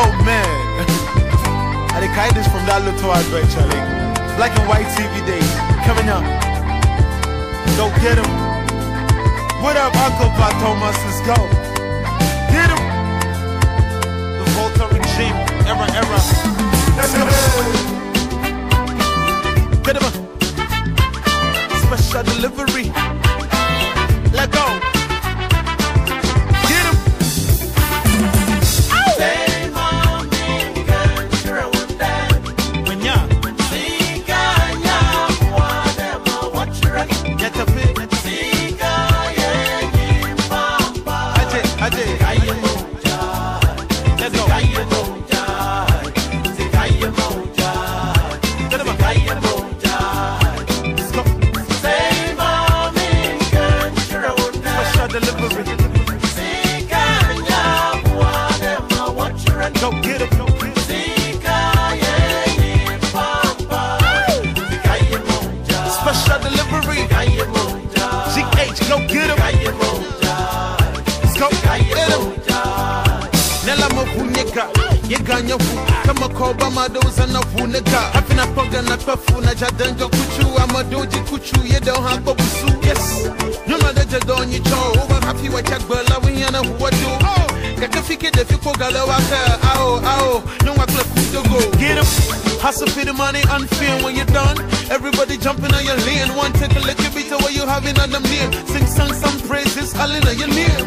Oh man. I the kindness from that little adventure, like black and white TV days. Coming up. Go get him. What up, Uncle Pa Thomas? Let's go. Get him. The Volta regime. Era, era. Let's go. Get him. Special delivery. Let go. Pefu na jadanga kuchu amadoji kuchu ye don't have busu. Yes. Nyuma da jadonyi cho uba happy wa chagbala we yana huwa do kaka fike de fiko gala waka ao ao. Nyuma kla kudo go. Get him hustle for the money unfair when you're done. Everybody jumping on your lane. One take a look at beat what you having on them near sing song some praises all in your near.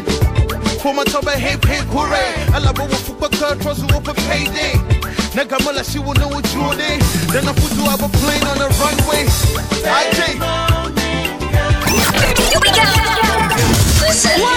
Kuma toba hip hip hooray. Alaba wa fupa ka trust she will know what you day Then I put you have a plane on the runway. IJ him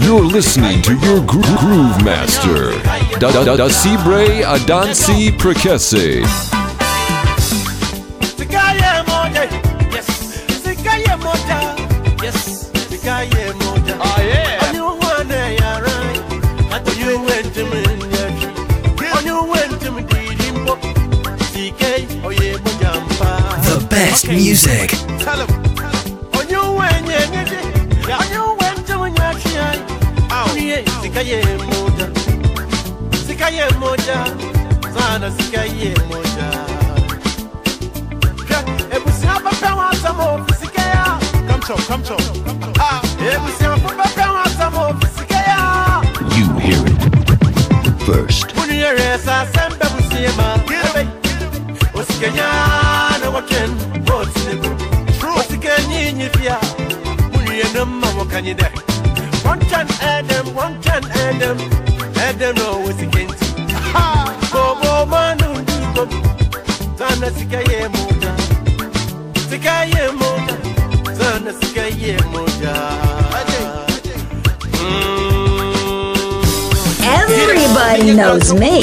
You're listening to your gro- groove master, Da Da Da Sibre Adansi Prekese. Mpa The best music. Tell him On you osikanyi nyi fia wonu yɛ nam ma wɔkanye dɛ wɔntwɛn ɛdɛm wɔntwɛn ɛdɛm ɛdɛm na ɔwɔ sika nti bobo manu ndukom sana sika yɛ moja. Sika yɛ moja. Sana sika yɛ moja. Everybody knows me.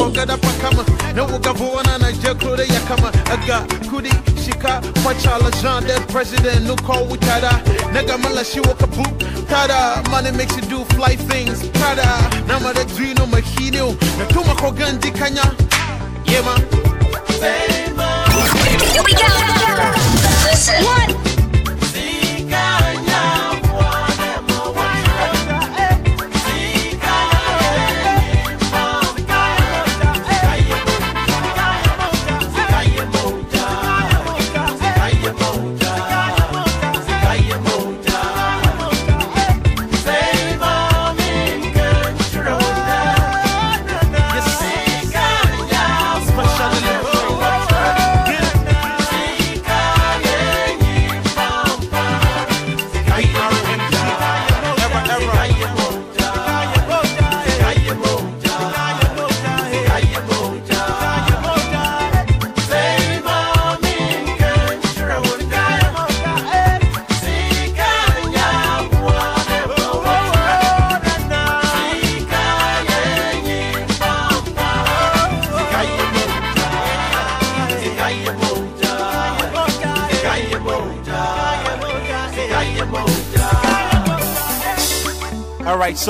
Na wugavona na jekuro ya kama aga kudi jean dead president no call with tada nigga mala shi waka boot tada money makes you do fly things. Tada na mada drino mahino na tuma ko gandi kanya yeah man Here we go. Listen. What?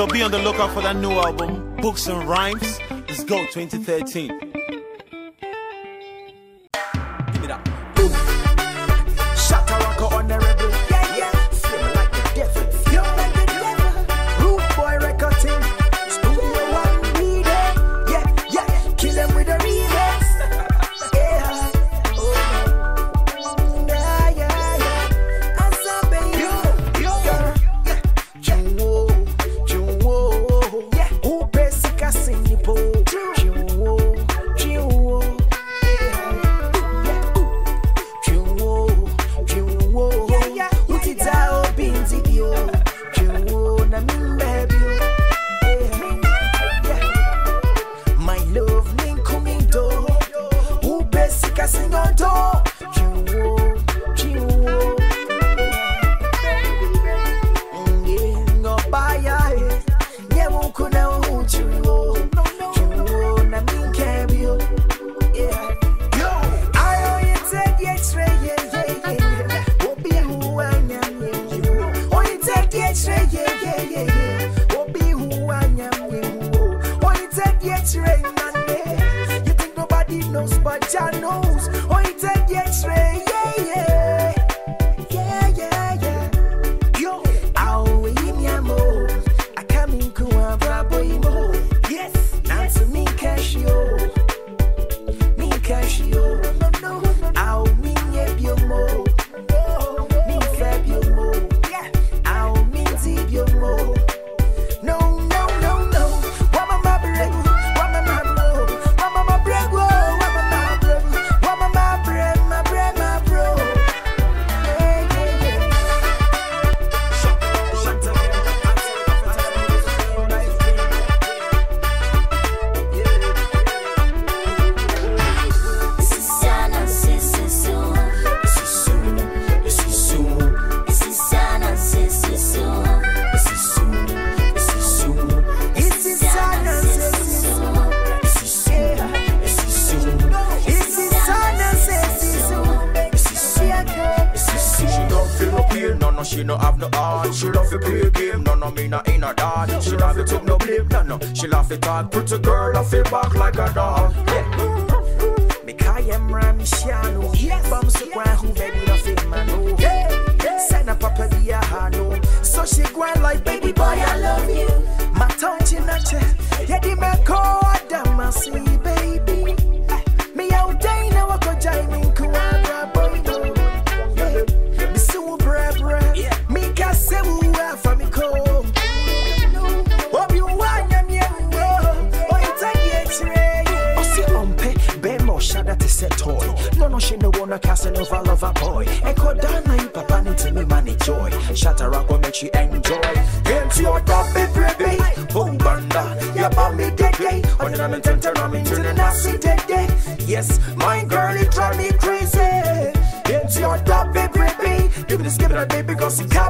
So be on the lookout for that new album, Books and Rhymes. Let's go, 2013. She love to play game, no no, me not in her dad. She love to take no blame, no no. She love to talk, pretty girl, off it back like a dog. Yeah. Mikaya mramishiano Bamsu kwa hu baby no? Fit mano Send a papa dia hano So she grind like baby boy I love you. My tongue chinache Yedi me ko adama Shatter up will make you enjoy. Into your top it baby Boom banda Ya ba me dead day On the name tente ramming to the nasty dead day Yes my girl it drive me crazy. Into your top it baby Give me this give it a baby cause it can't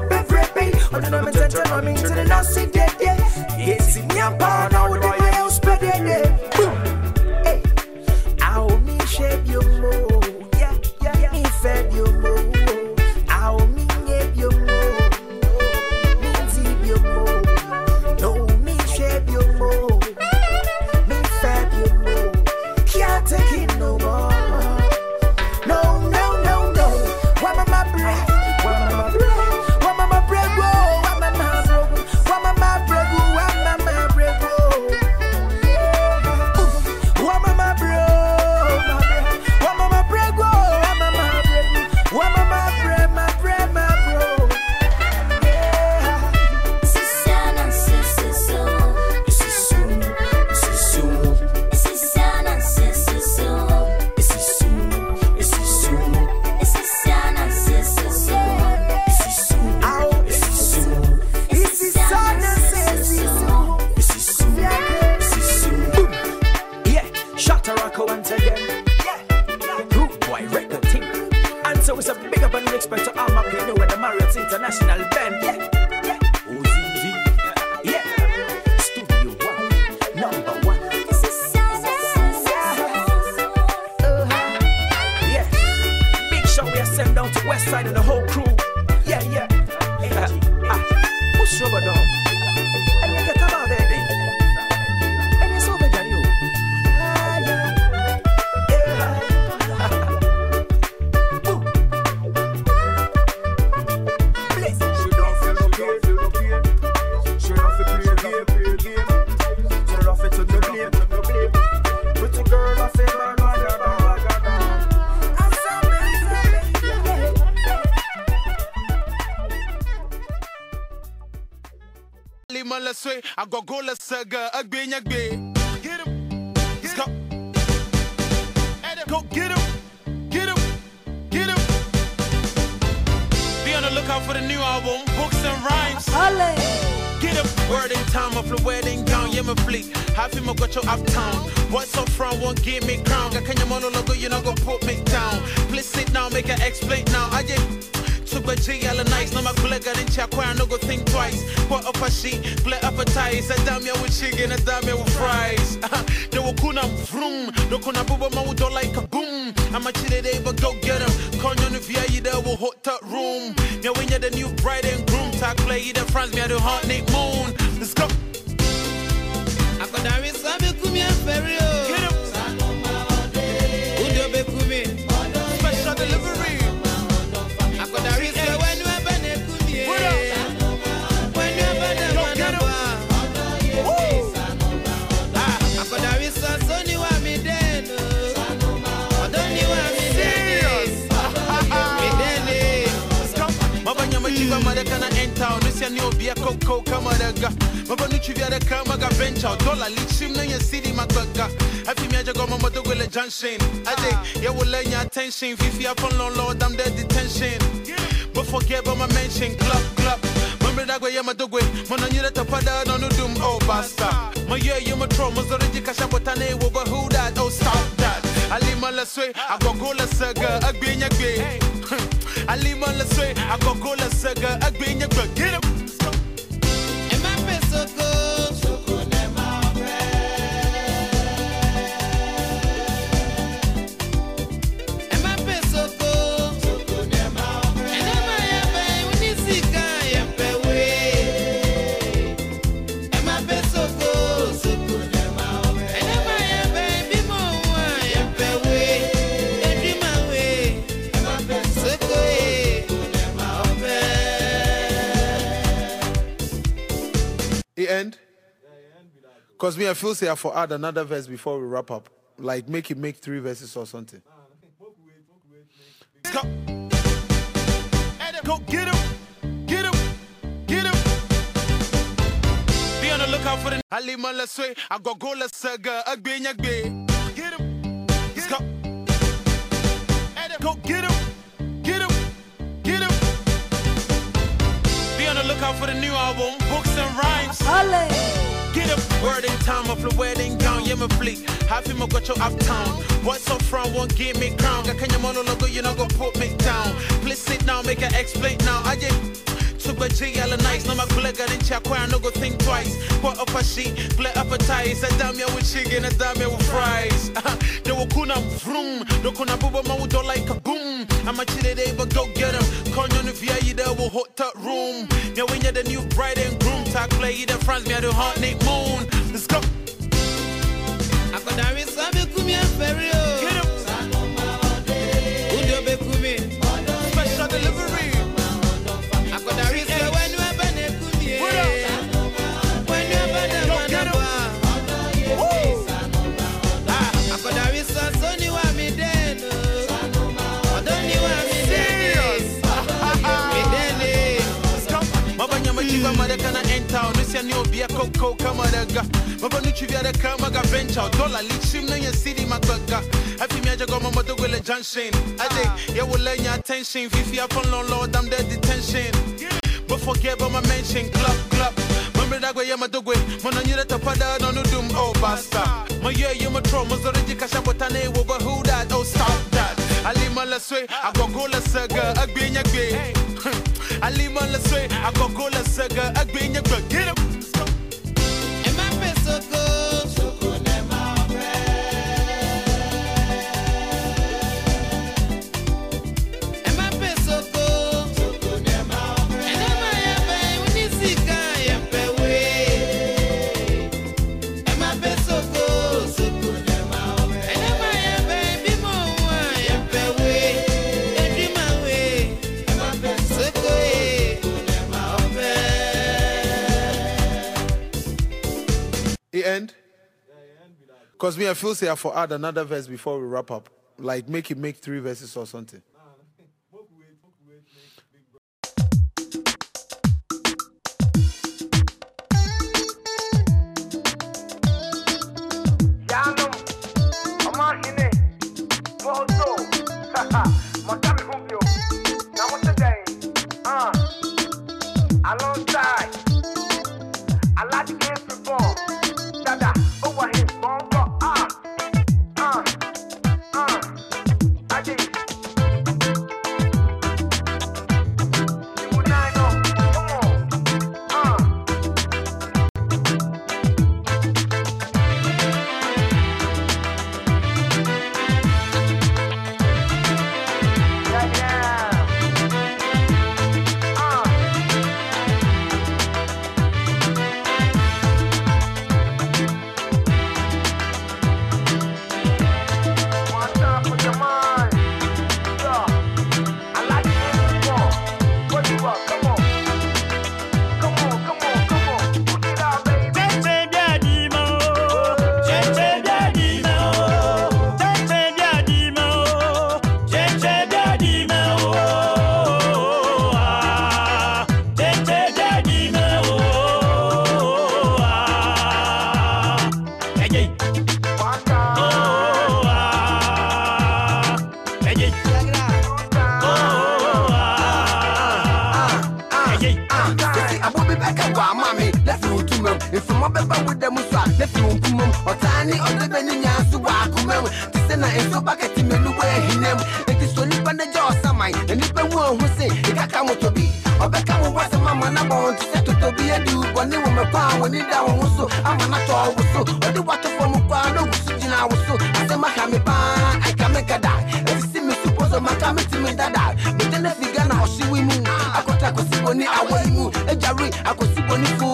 la sway, I go go la saga, a gbe nya gbe. Get him, let's go. Adam, Go get him, get him, get him. Be on the lookout for the new album, Books and Rhymes. Get up, word in time of the wedding gown, yeah, my fleet. Half him, I got your uptown. What's up front won't give me crown. Got Kenya monologue, you know, go put me down. Please sit down, make her explain now. I just. Took a G, all nice. No, my colleague got in check, I no go think twice. Put up a sheet, play appetize. A damn ya with chicken, a damn ya with fries. Will kuna vroom. They kuna booba ma would like a boom. I'm a chile day, but go get him. Con on the VI, you there will hot tub room. Now when the new bride and groom, talk play, the France, me, I do hot Nick Moon. Let's go. I got that sabe enta onusia ni obia koko kama daga mabanu chivya da kama ga venture. Dollar lichim na ya city magaga. Afi mi ajago mama dogole junction. Ade ah. ya wala nya attention. Fifi upon long lord i'm dead detention. But forget about my mention club club. Mamre dagwe ya madogwe Mona nyire tapada no nudum oh basta. Ma yeah you ma tro Mo zore jika shabotane wo but who that oh stop that. Alima la swe Agogo la saga Agbe nyagbe Alima la swe Agogo la saga Agbe nyagbe Cause me I feel say I for add another verse before we wrap up. Like make it make three verses or something. Let's go. Go get him Get him Get him Be on the lookout for the Halima la swe Agogo la saga Agbe nyagbe. Get him Let's go. Go get him Get him Get him Be on the lookout for the new album Books and Rhymes. Get up, word in of the wedding gown, yeah, my fleet. Half him got your uptown. What's up front won't give me crown. Got Kenya monologue, you know, go put me down. Please sit now, make it explain now. I just took a G, all nice. No, my colleague in check where I no go think twice. Put up a sheet, play appetize. I damn you with chicken, I damn you with fries. The wakuna vroom, the kuna buba ma would like a boom. I'm a chile day, but go get him. Conyon if you there will hot tub room. When you're the new bride and groom, talk play, the friends me at the hot Nick Moon. Let's go. Akọ̀dàrí sábẹ́ kúmi afẹ́rí obia koko kama daga Mabanu chivya da kama ga venture Dollar lichim na ya city magaga Afi mi ajago mama dogole junction Ade ya wala nya attention. Fifi upon long lord I'm dead detention. But forget about my mention Club club. Nyire tapada oh basta Ma yeah you ma tro Mazore jika shabotane wo but who that? Oh stop that. Alima la swe Agogo la saga Agbe nyagbe Alima la saga Agbe nyagbe Get Ẹ má Cause me I feel say I for add another verse before we wrap up. Like make it make three verses or something wusu ama na tɔ wusu. Odi wato fɔ mu kwa no wusu gyina wusu. Asɛm aha mi paa aka mi kada efisi mi suposo maka me ti mi dada. Mi tɛ ne fi gana ɔsi wi mu. Akɔta akosi boni awɔ yi mu. Ejari akosi boni fu.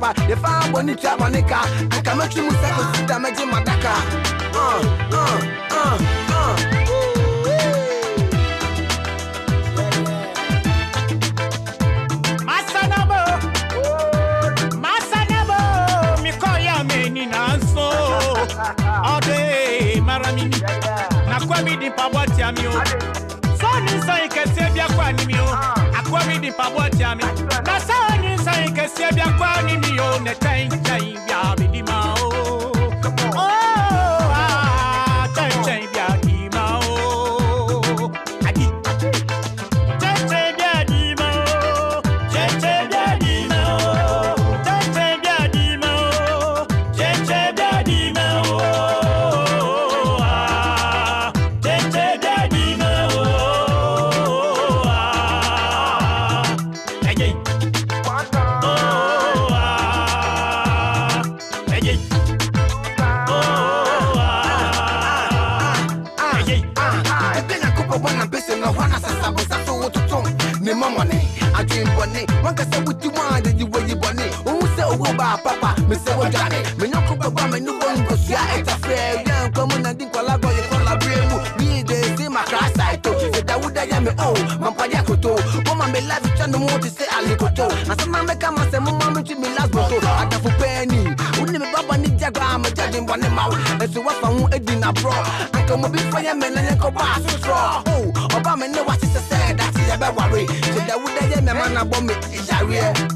papa de fa boni twa bonika aka matwi mu sako sita maji madaka uh, uh, uh, uh. Amio, so ni so ikese akwa baby, I'm burning me on the time. ma wo ɛsɛ wafa ho adi naborɔ anka mɔbi fa yɛ mɛ na yɛnkɔ baa sosorɔ Oh, ɔba me ne wahye sɛ sɛ date yɛbɛware sɛ dawodɛ yɛ mɛma nabɔ me yareɛ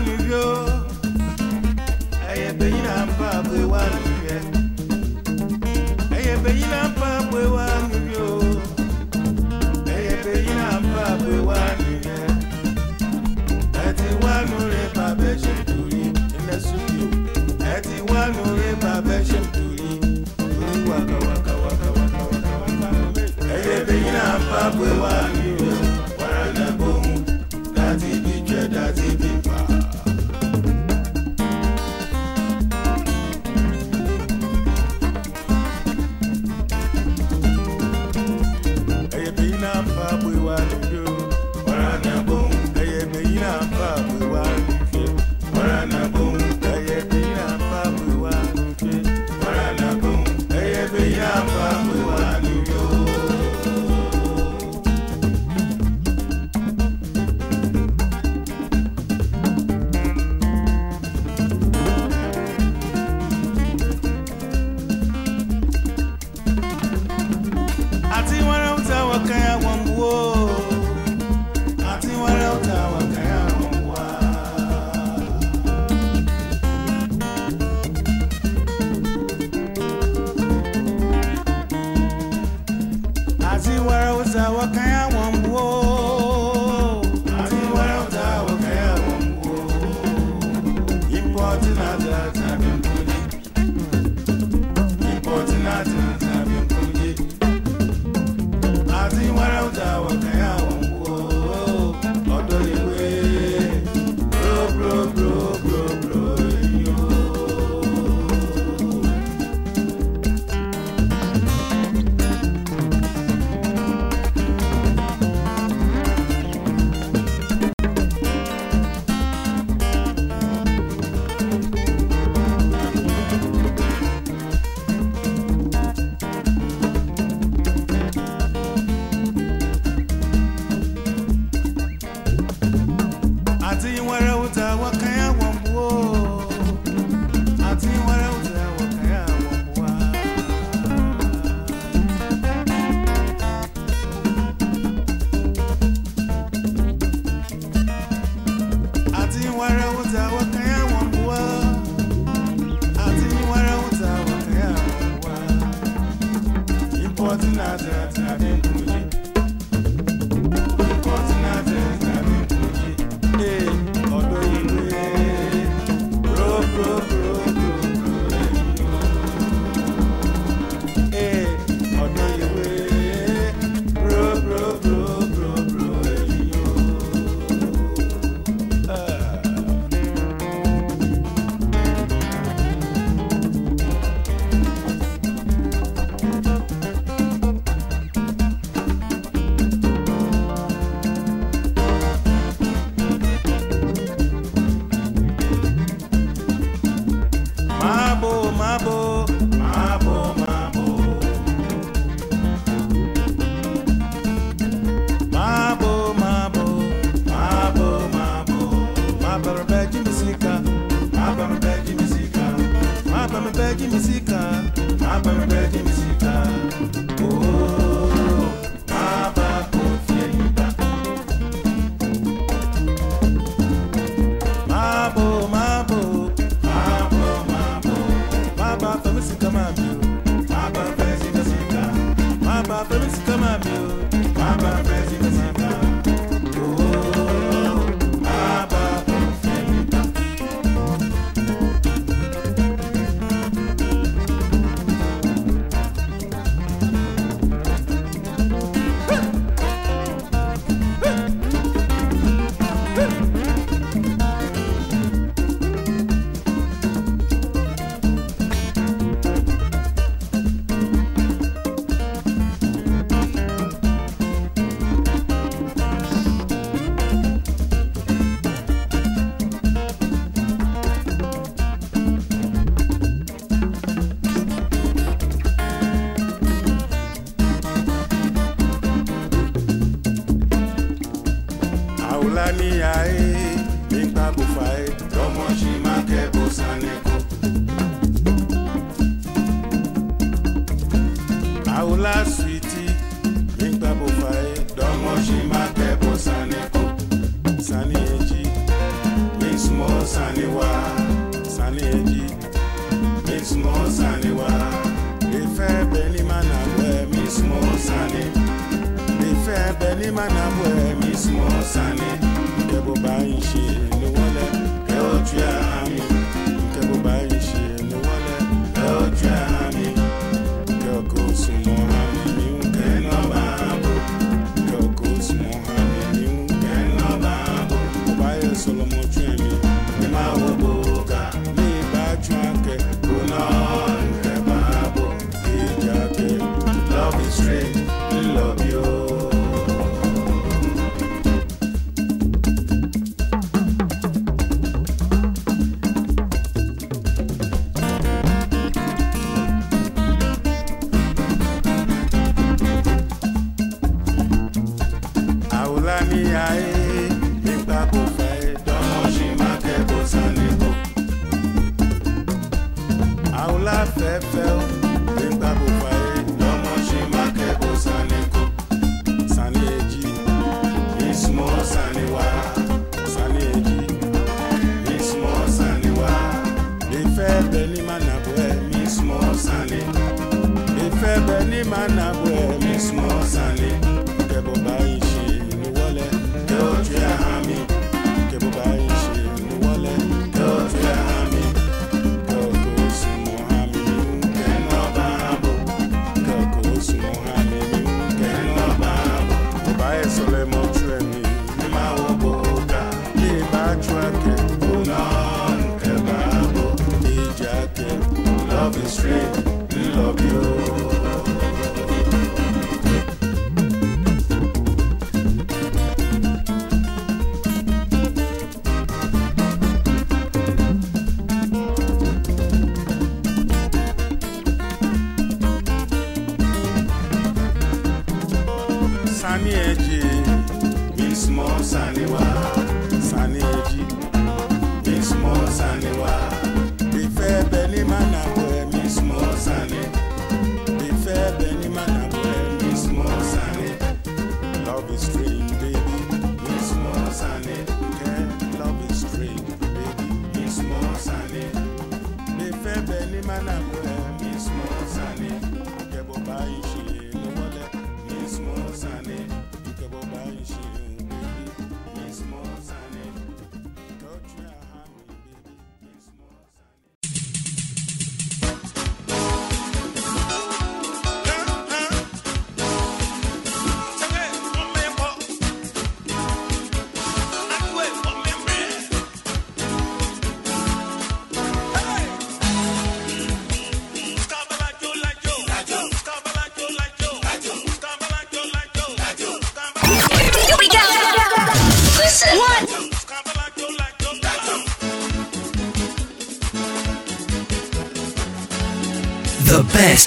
bwe